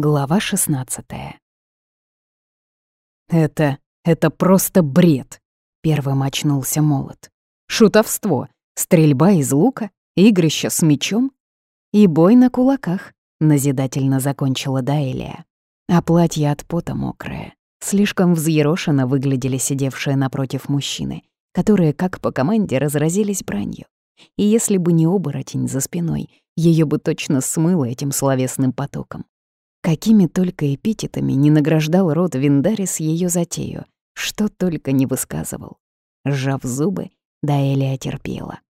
Глава 16 «Это... это просто бред!» — первым очнулся молот. «Шутовство, стрельба из лука, игрища с мечом и бой на кулаках», — назидательно закончила Даэлия. А платье от пота мокрое. Слишком взъерошенно выглядели сидевшие напротив мужчины, которые, как по команде, разразились бранью. И если бы не оборотень за спиной, ее бы точно смыло этим словесным потоком. Какими только эпитетами не награждал род Виндарис ее затею, что только не высказывал. Сжав зубы, Даэлия терпела.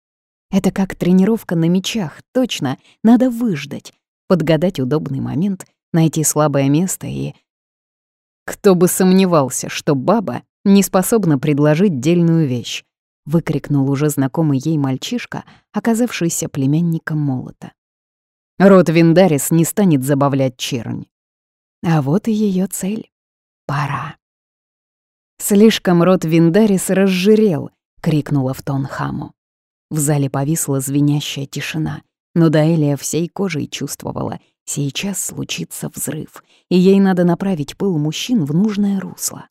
Это как тренировка на мечах, точно, надо выждать, подгадать удобный момент, найти слабое место и... Кто бы сомневался, что баба не способна предложить дельную вещь, выкрикнул уже знакомый ей мальчишка, оказавшийся племянником молота. Род Виндарис не станет забавлять чернь. А вот и ее цель. Пора. «Слишком род Виндарис разжирел», — крикнула в тон хаму. В зале повисла звенящая тишина, но Даэлия всей кожей чувствовала, сейчас случится взрыв, и ей надо направить пыл мужчин в нужное русло.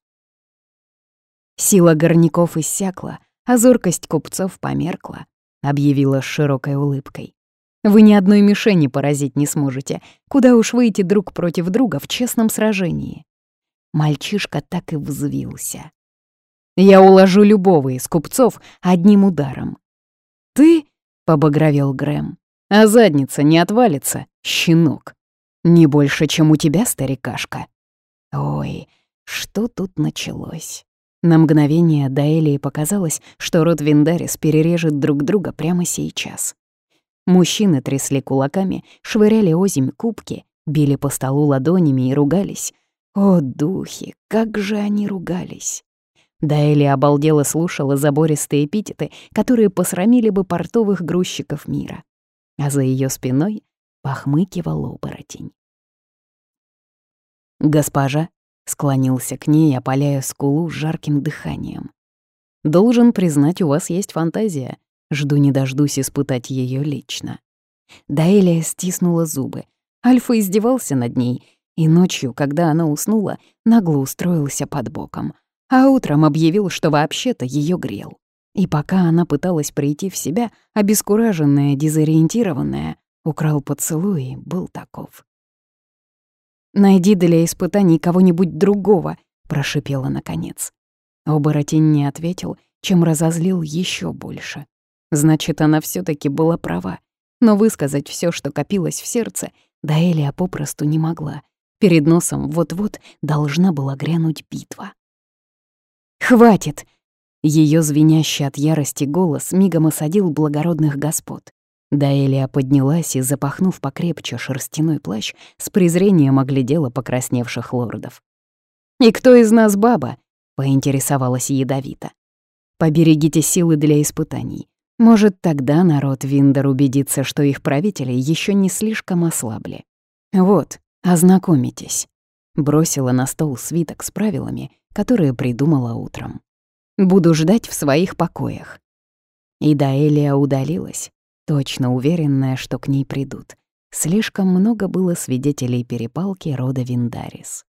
Сила горняков иссякла, а зоркость купцов померкла, объявила с широкой улыбкой. Вы ни одной мишени поразить не сможете. Куда уж выйти друг против друга в честном сражении?» Мальчишка так и взвился. «Я уложу любого из купцов одним ударом». «Ты?» — побагровел Грэм. «А задница не отвалится, щенок. Не больше, чем у тебя, старикашка». Ой, что тут началось? На мгновение Даэлии показалось, что род Виндарис перережет друг друга прямо сейчас. Мужчины трясли кулаками, швыряли озимь кубки, били по столу ладонями и ругались. О, духи, как же они ругались! Дайли обалдело слушала забористые эпитеты, которые посрамили бы портовых грузчиков мира. А за ее спиной похмыкивал оборотень. «Госпожа», — склонился к ней, опаляя скулу жарким дыханием. «Должен признать, у вас есть фантазия. Жду не дождусь испытать ее лично. Даэлия стиснула зубы. Альфа издевался над ней, и ночью, когда она уснула, нагло устроился под боком. А утром объявил, что вообще-то ее грел. И пока она пыталась прийти в себя, обескураженная, дезориентированная, украл поцелуй и был таков. «Найди для испытаний кого-нибудь другого», — прошипела наконец. Оборотень не ответил, чем разозлил еще больше. Значит, она все таки была права. Но высказать все, что копилось в сердце, Даэлия попросту не могла. Перед носом вот-вот должна была грянуть битва. «Хватит!» Ее звенящий от ярости голос мигом осадил благородных господ. Даэлия поднялась и, запахнув покрепче шерстяной плащ, с презрением оглядела покрасневших лордов. «И кто из нас баба?» — поинтересовалась ядовито. «Поберегите силы для испытаний. Может, тогда народ Виндер убедится, что их правители еще не слишком ослабли. Вот, ознакомитесь. Бросила на стол свиток с правилами, которые придумала утром. Буду ждать в своих покоях. И Даэлия удалилась, точно уверенная, что к ней придут. Слишком много было свидетелей перепалки рода Виндарис.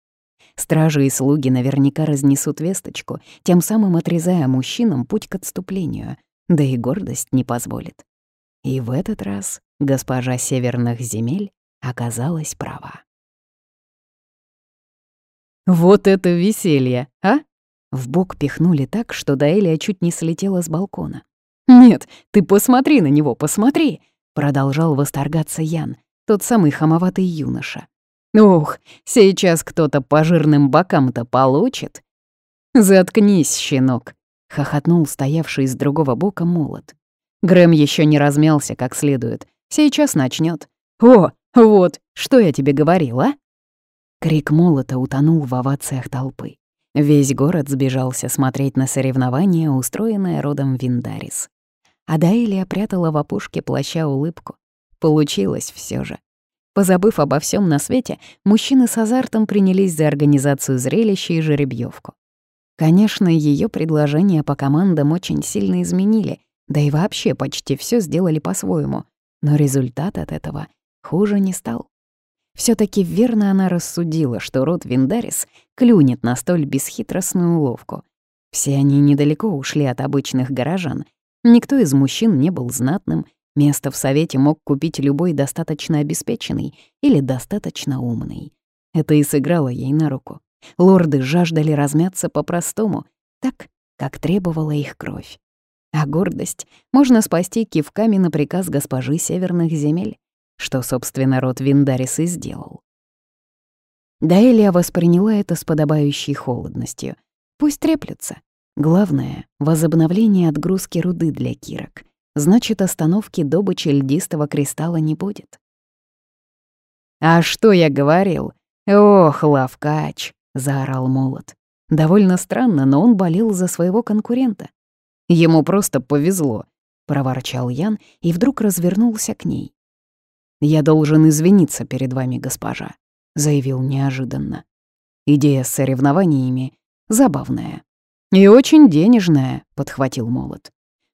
Стражи и слуги наверняка разнесут весточку, тем самым отрезая мужчинам путь к отступлению, да и гордость не позволит. И в этот раз госпожа северных земель оказалась права. «Вот это веселье, а?» В бок пихнули так, что Даэлия чуть не слетела с балкона. «Нет, ты посмотри на него, посмотри!» Продолжал восторгаться Ян, тот самый хамоватый юноша. «Ух, сейчас кто-то по жирным бокам-то получит!» «Заткнись, щенок!» — хохотнул стоявший с другого бока молот. Грэм еще не размялся как следует. Сейчас начнет. «О, вот, что я тебе говорил, а?» Крик молота утонул в овациях толпы. Весь город сбежался смотреть на соревнование, устроенное родом Виндарис. А Даэлия прятала в опушке плаща улыбку. Получилось все же. Позабыв обо всем на свете, мужчины с азартом принялись за организацию зрелища и жеребьевку. Конечно, ее предложения по командам очень сильно изменили, да и вообще почти все сделали по-своему, но результат от этого хуже не стал. все таки верно она рассудила, что род Виндарис клюнет на столь бесхитростную уловку. Все они недалеко ушли от обычных горожан. Никто из мужчин не был знатным, место в совете мог купить любой достаточно обеспеченный или достаточно умный. Это и сыграло ей на руку. Лорды жаждали размяться по-простому, так, как требовала их кровь. А гордость можно спасти кивками на приказ госпожи северных земель, что, собственно, род Виндарис и сделал. Даэлия восприняла это с подобающей холодностью. Пусть треплются. Главное — возобновление отгрузки руды для кирок. Значит, остановки добычи льдистого кристалла не будет. «А что я говорил? Ох, лавкач!» — заорал молот. Довольно странно, но он болел за своего конкурента. Ему просто повезло, проворчал Ян и вдруг развернулся к ней. Я должен извиниться перед вами, госпожа, заявил неожиданно. Идея с соревнованиями забавная. И очень денежная, подхватил молот.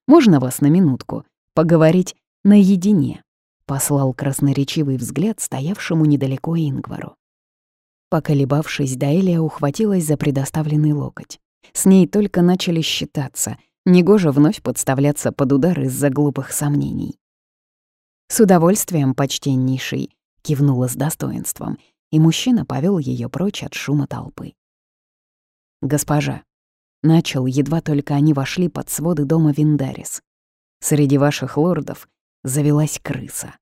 Можно вас на минутку поговорить наедине? Послал красноречивый взгляд стоявшему недалеко Ингвару. Поколебавшись, Даэлия ухватилась за предоставленный локоть. С ней только начали считаться, негоже вновь подставляться под удар из-за глупых сомнений. «С удовольствием, почтеннейший», — кивнула с достоинством, и мужчина повел ее прочь от шума толпы. «Госпожа», — начал, едва только они вошли под своды дома Виндарис, «среди ваших лордов завелась крыса».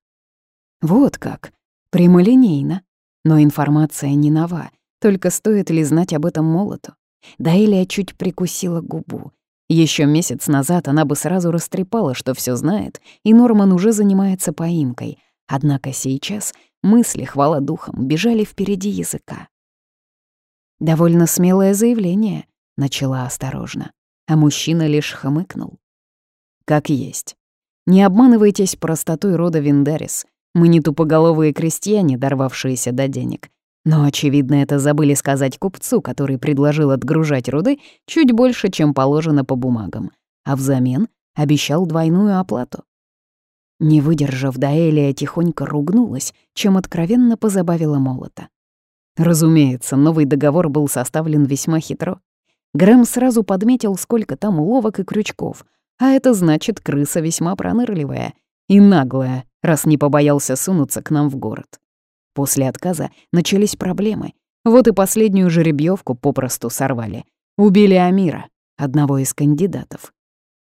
«Вот как! Прямолинейно!» Но информация не нова, только стоит ли знать об этом молоту? Даэлия чуть прикусила губу. Еще месяц назад она бы сразу растрепала, что все знает, и Норман уже занимается поимкой. Однако сейчас мысли, хвала духом, бежали впереди языка. «Довольно смелое заявление», — начала осторожно, а мужчина лишь хмыкнул. «Как есть. Не обманывайтесь простотой рода Виндарис. Мы не тупоголовые крестьяне, дорвавшиеся до денег. Но, очевидно, это забыли сказать купцу, который предложил отгружать руды чуть больше, чем положено по бумагам, а взамен обещал двойную оплату. Не выдержав, Даэлия тихонько ругнулась, чем откровенно позабавила молота. Разумеется, новый договор был составлен весьма хитро. Грэм сразу подметил, сколько там уловок и крючков, а это значит, крыса весьма пронырливая и наглая, раз не побоялся сунуться к нам в город. После отказа начались проблемы. Вот и последнюю жеребьевку попросту сорвали. Убили Амира, одного из кандидатов.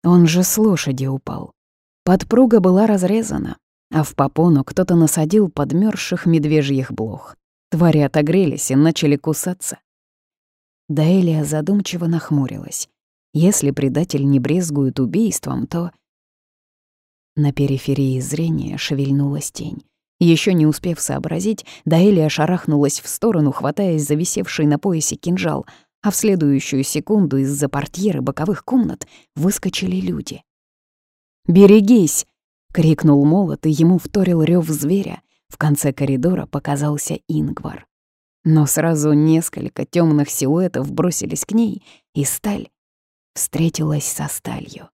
Он же с лошади упал. Подпруга была разрезана, а в попону кто-то насадил подмерзших медвежьих блох. Твари отогрелись и начали кусаться. Даэлия задумчиво нахмурилась. Если предатель не брезгует убийством, то... На периферии зрения шевельнулась тень. Еще не успев сообразить, Даэлия шарахнулась в сторону, хватаясь за висевший на поясе кинжал, а в следующую секунду из-за портьеры боковых комнат выскочили люди. «Берегись!» — крикнул молот, и ему вторил рев зверя. В конце коридора показался Ингвар. Но сразу несколько темных силуэтов бросились к ней, и сталь встретилась со сталью.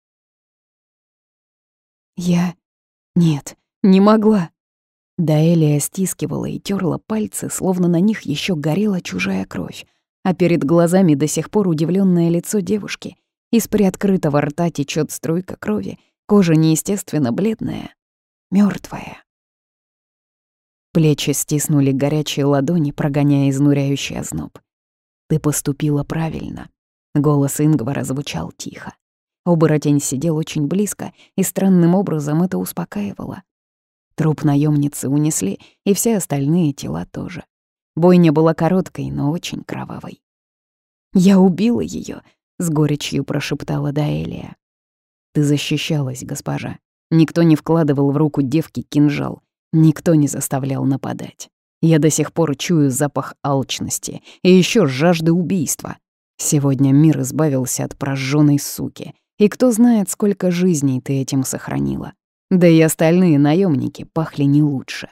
Я... Нет, не могла. Даэлия стискивала и терла пальцы, словно на них еще горела чужая кровь, а перед глазами до сих пор удивленное лицо девушки. Из приоткрытого рта течет струйка крови, кожа неестественно бледная, мертвая. Плечи стиснули горячие ладони, прогоняя изнуряющий озноб. «Ты поступила правильно», — голос Ингвара звучал тихо. Оборотень сидел очень близко, и странным образом это успокаивало. Труп наемницы унесли, и все остальные тела тоже. Бойня была короткой, но очень кровавой. «Я убила ее, с горечью прошептала Даэлия. «Ты защищалась, госпожа. Никто не вкладывал в руку девки кинжал, никто не заставлял нападать. Я до сих пор чую запах алчности и еще жажды убийства. Сегодня мир избавился от прожженной суки, и кто знает, сколько жизней ты этим сохранила. Да и остальные наемники пахли не лучше.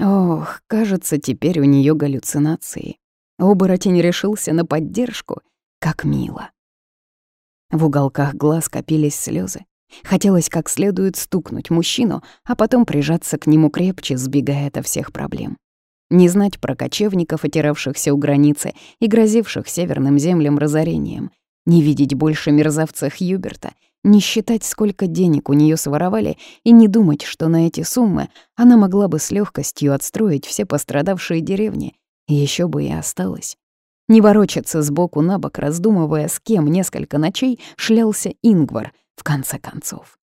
Ох, кажется, теперь у нее галлюцинации. Оборотень решился на поддержку. Как мило. В уголках глаз копились слезы. Хотелось как следует стукнуть мужчину, а потом прижаться к нему крепче, сбегая от всех проблем. Не знать про кочевников, отиравшихся у границы и грозивших северным землям разорением. Не видеть больше мерзавца Хьюберта, не считать, сколько денег у нее своровали, и не думать, что на эти суммы она могла бы с легкостью отстроить все пострадавшие деревни, и еще бы и осталось. Не ворочаться сбоку на бок, раздумывая, с кем несколько ночей шлялся Ингвар, в конце концов.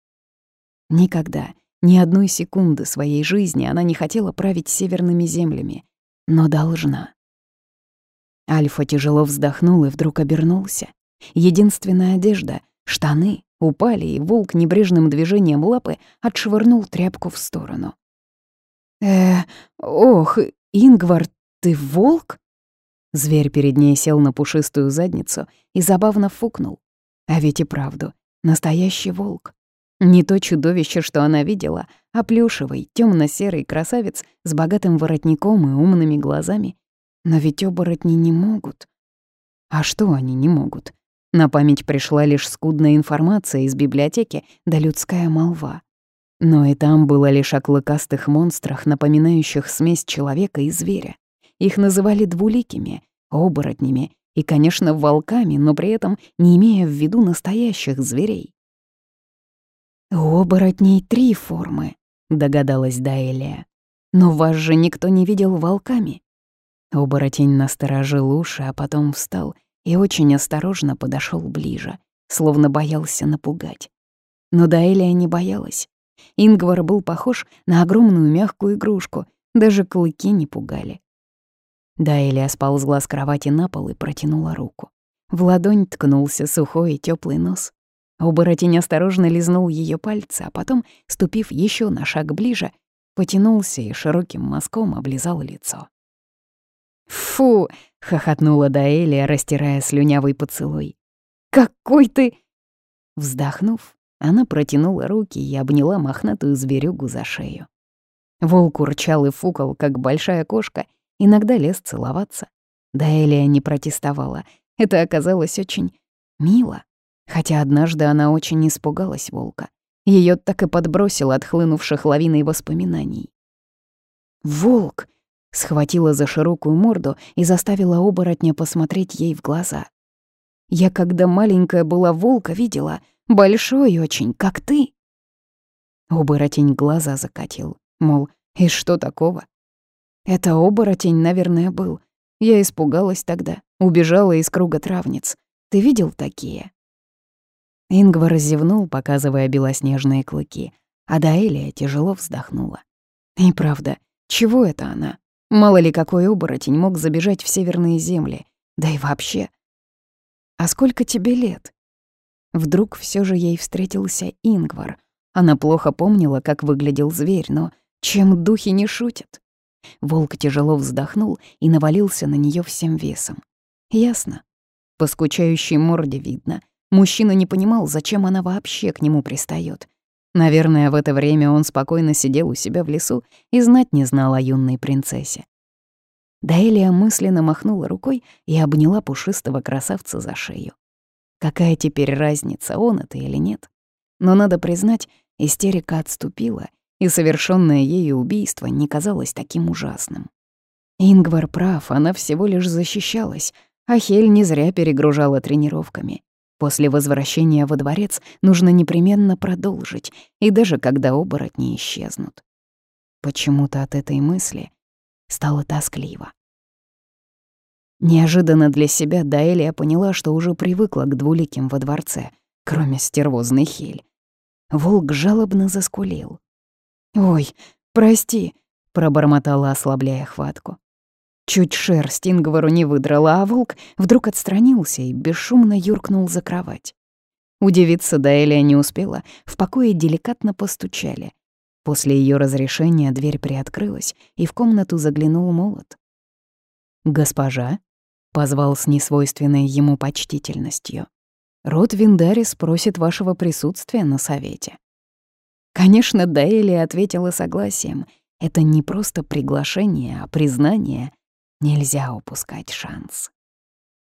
Никогда, ни одной секунды своей жизни она не хотела править северными землями, но должна. Альфа тяжело вздохнул и вдруг обернулся. Единственная одежда — штаны — упали, и волк небрежным движением лапы отшвырнул тряпку в сторону. «Э, ох, Ингвар, ты волк?» Зверь перед ней сел на пушистую задницу и забавно фукнул. А ведь и правду, настоящий волк. Не то чудовище, что она видела, а плюшевый, темно серый красавец с богатым воротником и умными глазами. Но ведь оборотни не могут. А что они не могут? На память пришла лишь скудная информация из библиотеки да людская молва. Но и там было лишь о клыкастых монстрах, напоминающих смесь человека и зверя. Их называли двуликими, оборотнями и, конечно, волками, но при этом не имея в виду настоящих зверей. «У оборотней три формы», — догадалась Даэлия. «Но вас же никто не видел волками». Оборотень насторожил уши, а потом встал и очень осторожно подошел ближе, словно боялся напугать. Но Даэлия не боялась. Ингвар был похож на огромную мягкую игрушку, даже клыки не пугали. Даэлия сползла с кровати на пол и протянула руку. В ладонь ткнулся сухой и теплый нос. Оборотень осторожно лизнул ее пальцы, а потом, ступив еще на шаг ближе, потянулся и широким мазком облизал лицо. «Фу!» — хохотнула Даэлия, растирая слюнявый поцелуй. «Какой ты...» Вздохнув, она протянула руки и обняла мохнатую зверюгу за шею. Волк урчал и фукал, как большая кошка, иногда лез целоваться. Даэлия не протестовала. Это оказалось очень мило. Хотя однажды она очень испугалась волка. Ее так и подбросило от хлынувших лавиной воспоминаний. «Волк!» — схватила за широкую морду и заставила оборотня посмотреть ей в глаза. «Я, когда маленькая была, волка видела, большой очень, как ты!» Оборотень глаза закатил, мол, и что такого? Это оборотень, наверное, был. Я испугалась тогда, убежала из круга травниц. Ты видел такие? Ингвар зевнул, показывая белоснежные клыки, а Даэлия тяжело вздохнула. И правда, чего это она? Мало ли какой оборотень мог забежать в северные земли, да и вообще. А сколько тебе лет? Вдруг все же ей встретился Ингвар. Она плохо помнила, как выглядел зверь, но чем духи не шутят? Волк тяжело вздохнул и навалился на нее всем весом. Ясно. По скучающей морде видно. Мужчина не понимал, зачем она вообще к нему пристает. Наверное, в это время он спокойно сидел у себя в лесу и знать не знал о юной принцессе. Даэлия мысленно махнула рукой и обняла пушистого красавца за шею. Какая теперь разница, он это или нет? Но надо признать, истерика отступила, и совершенное ею убийство не казалось таким ужасным. Ингвар прав, она всего лишь защищалась, а Хель не зря перегружала тренировками. После возвращения во дворец нужно непременно продолжить, и даже когда оборотни исчезнут. Почему-то от этой мысли стало тоскливо. Неожиданно для себя Даэлия поняла, что уже привыкла к двуликим во дворце, кроме стервозной Хель. Волк жалобно заскулил. «Ой, прости», — пробормотала, ослабляя хватку. Чуть шерсть Ингвару не выдрала, а волк вдруг отстранился и бесшумно юркнул за кровать. Удивиться Даэлия не успела, в покое деликатно постучали. После ее разрешения дверь приоткрылась, и в комнату заглянул молот. «Госпожа?» — позвал с несвойственной ему почтительностью. «Род Виндарис просит вашего присутствия на совете». Конечно, Даэлия ответила согласием. Это не просто приглашение, а признание — Нельзя упускать шанс.